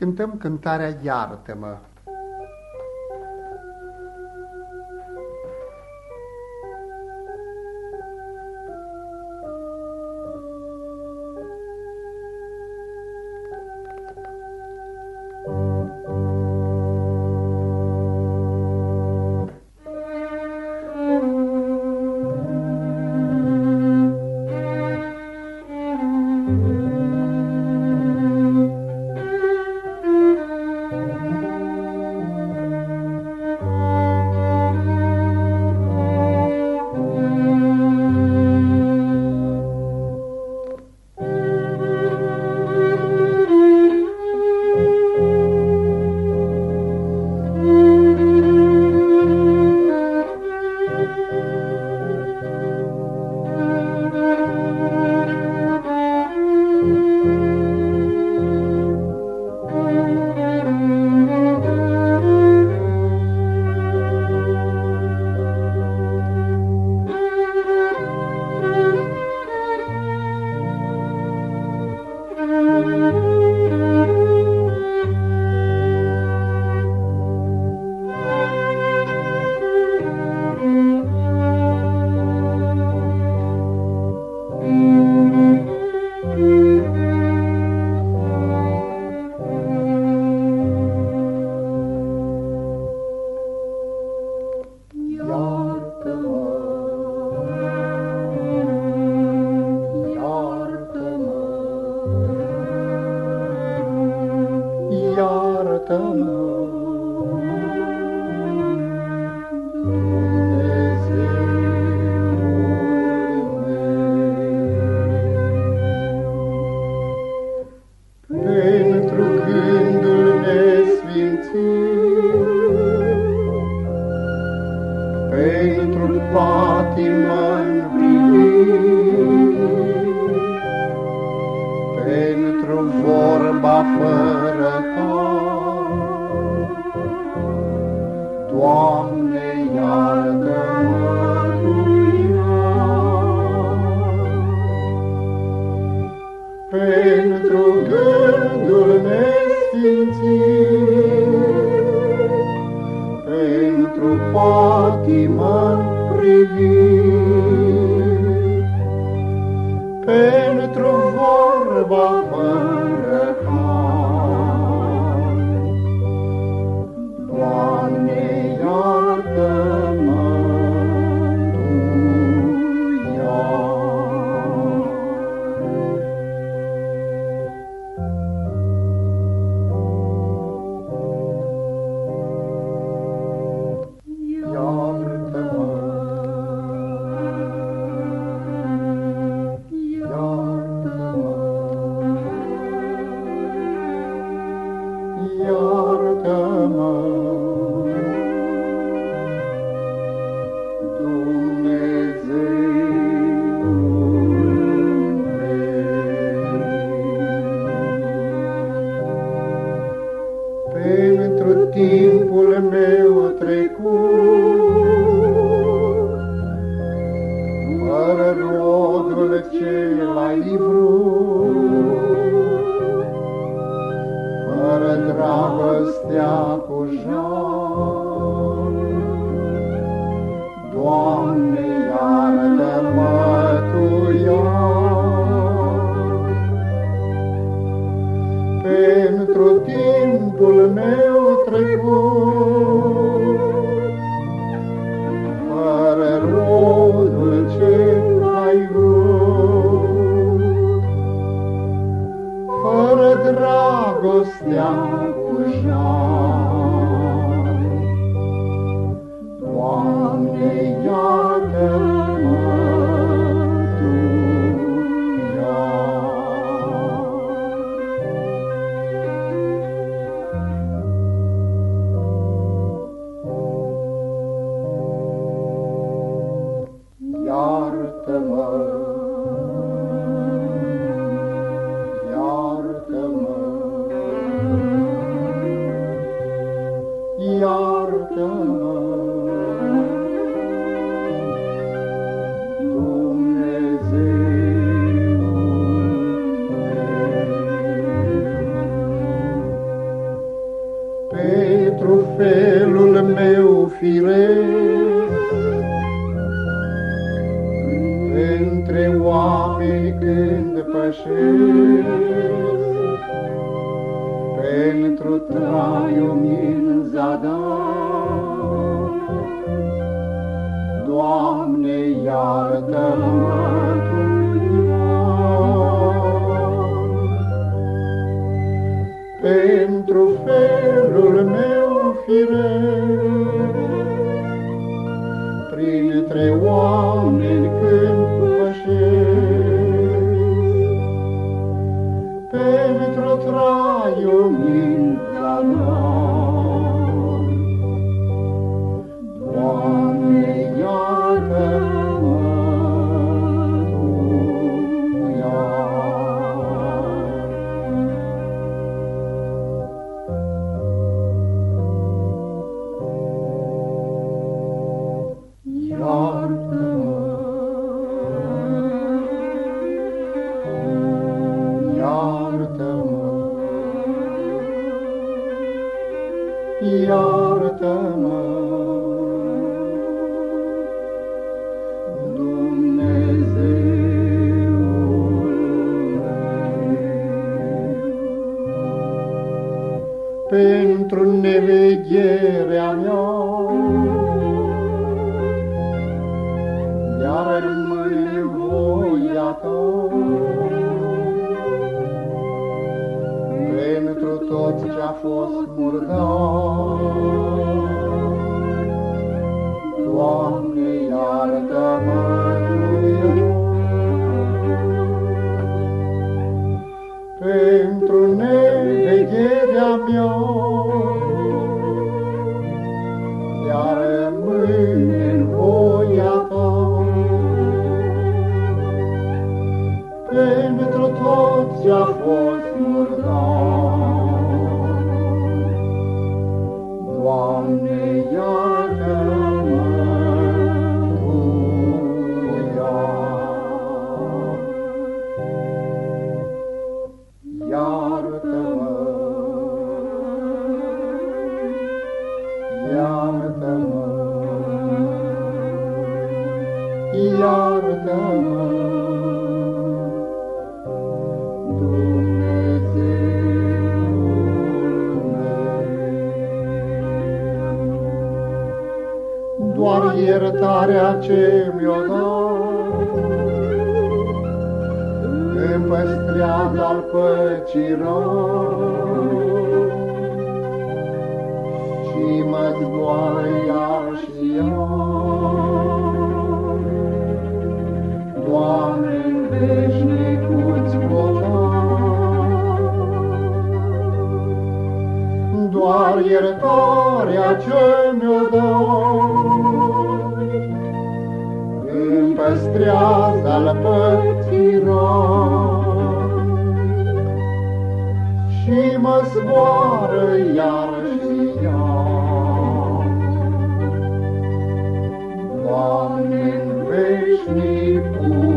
cântăm cântarea Iartă-mă. ta. Pentru gândul nesfințit, pentru patima-n pentru vorba fără hor. One. Firesc între oameni când pășesc pentru traiul min zadar. Doamne, iartă-mă pentru felul meu firesc, Iartă-mă, iartă-mă, iartă-mă, Dumnezeul meu, pentru nevegherea mea, voia ta. Pentru tot ce-a fost murdar, Doamne, iartă-mă tot ce-a fost murdar, Doar iertarea ce mi-o dat îmi păstrează al păcii și mă zboară iar și iar. Doamne, în veșnicuți Doar iertarea ce mi-o dai, îmi păstrează al pății și mă zboară iar și iar. Doamne, în veșnicul